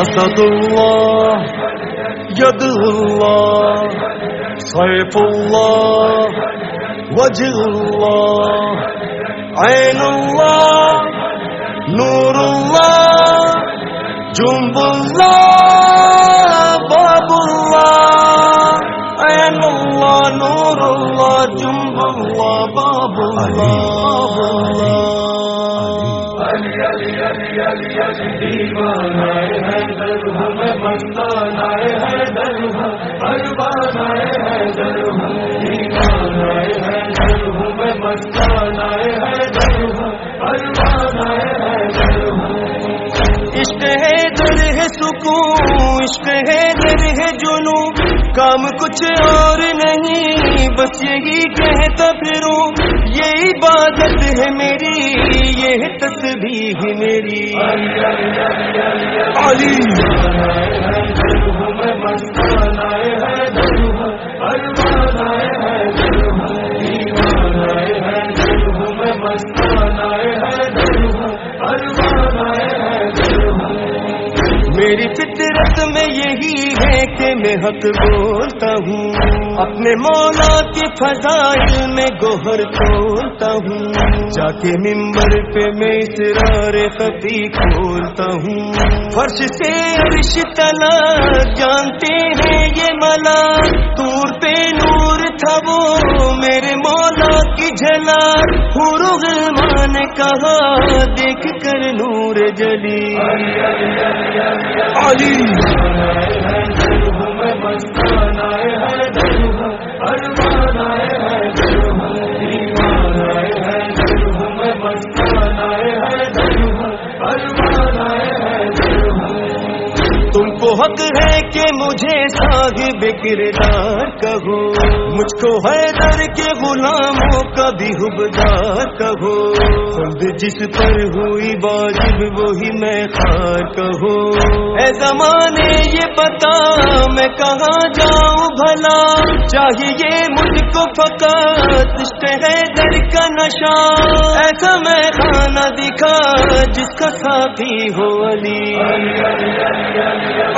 اسد الله يد الله سيف الله وجه الله عين الله نور الله جنب الله باب الله عين الله نور الله جنب الله باب الله عشق عشق ہے در ہے جنوں کام کچھ اور نہیں، بس یہی کہتا پھروں یہ عبادت ہے میری، یہ تصویر میری۔ علی فطرت میں یہی ہے کہ میں حق بولتا ہوں۔ اپنے مولا کی فضائل میں گوہر کھولتا ہوں۔ جا کے ممبر پہ میں اسرار خفی کھولتا ہوں۔ فرش سے عرش تلا، جانتے ہیں یہ ملا۔ دور پہ نور تھا وہ میرے مولا کی جلا پورو غلمان نے کہا دیکھ کر نور جلی۔ علی حق ہے کہ مجھے صاحب کردار کہو۔ مجھ کو ہے در کے غلاموں کا بھی حبدار کہو۔ خود جس پر ہوئی واجب وہی میں خار کہو۔ اے زمانے، یہ بتا میں کہاں جاؤں بھلا۔ چاہیے مجھ کو فقط ہے در کا نشہ۔ ایسا میں کھانا دکھا جس کا ساتھی ہو علی۔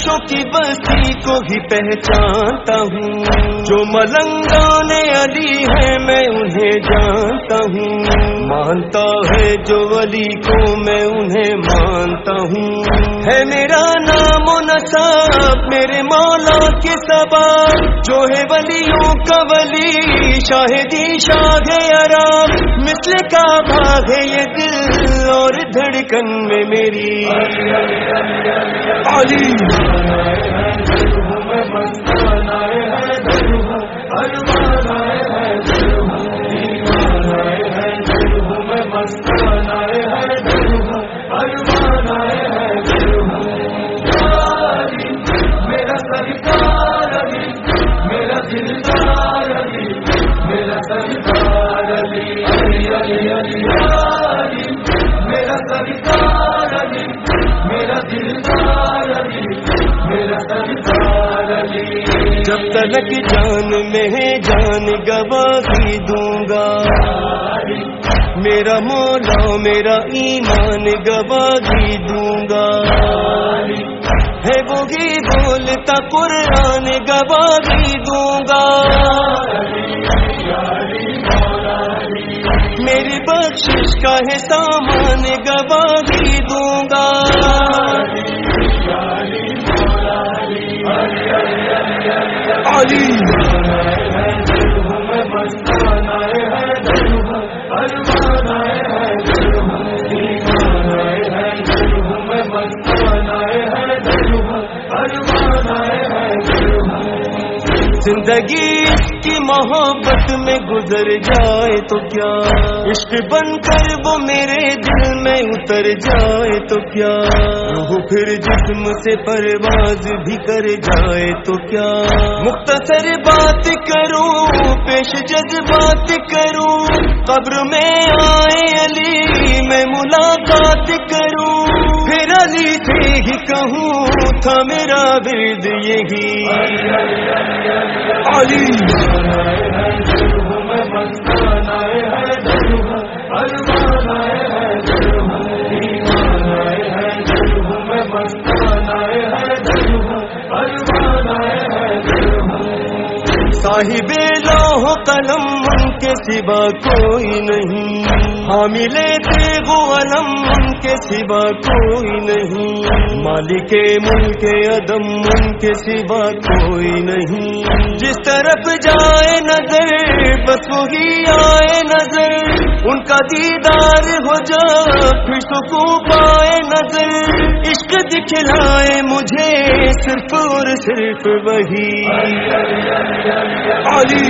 درویشوں کی بستی کو ہی پہچانتا ہوں۔ جو ملنگان علی ہے میں انہیں جانتا ہوں۔ مانتا ہے جو علی کو میں انہیں مانتا ہوں۔ ہے میرا نام و نصاب، میرے مولا کے سبا جو ہے ولیوں کا ولی، شاہدی، شاہ آرام مثل کا بھاگ ہے یہ دل۔ اور دھڑکن میں میری علی۔ جب تلک جان میں جان گوا بھی دوں گا۔ میرا مولا، میرا ایمان گوا بھی دوں گا۔ ہے وہی بولتا، قرآن گوا بھی دوں گا۔ میری بخشش کا ہے سامان گوا بھی دوں گا۔ علی زندگی کی محبت میں گزر جائے تو کیا؟ عشق بن کر وہ میرے دل میں اتر جائے تو کیا؟ وہ پھر جسم سے پرواز بھی کر جائے تو کیا؟ مختصر بات کروں، پیش جذبات کروں، قبر میں آئے علی میں ملاقات کروں علی سے ہی کہوں تھا میرا برد یہی۔ علی۔ صاحب لوہ قلم ان کے سوا کوئی نہیں۔ ہاں حاملے تھے وہ علم ان کے سوا کوئی نہیں۔ مالک ملک عدم ان کے سوا کوئی نہیں۔ جس طرف جائے نظر، بس وہی آئے نظر۔ ان کا دیدار ہو جا، پھر سکون پائے نظر۔ عشق دکھلائے مجھے، صرف اور صرف وہی۔ علی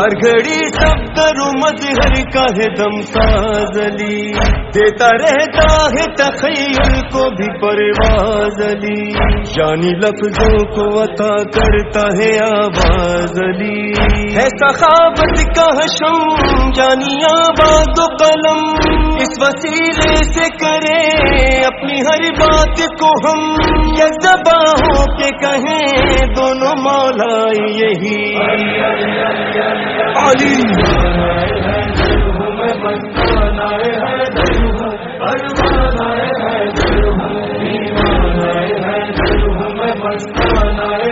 ہر گھڑی سب کرو مظہر کا ہے دم سازلی دیتا رہتا ہے تخیل کو بھی پرواز علی۔ یعنی لفظوں کو عطا کرتا ہے آواز علی۔ ہے سخاوت کا حشم جانی آواز و قلم۔ اس وسیلے سے کرے اپنی ہر بات کو ہم۔ یزبا ہو کے کہیں دونوں یہی۔ علی۔ علی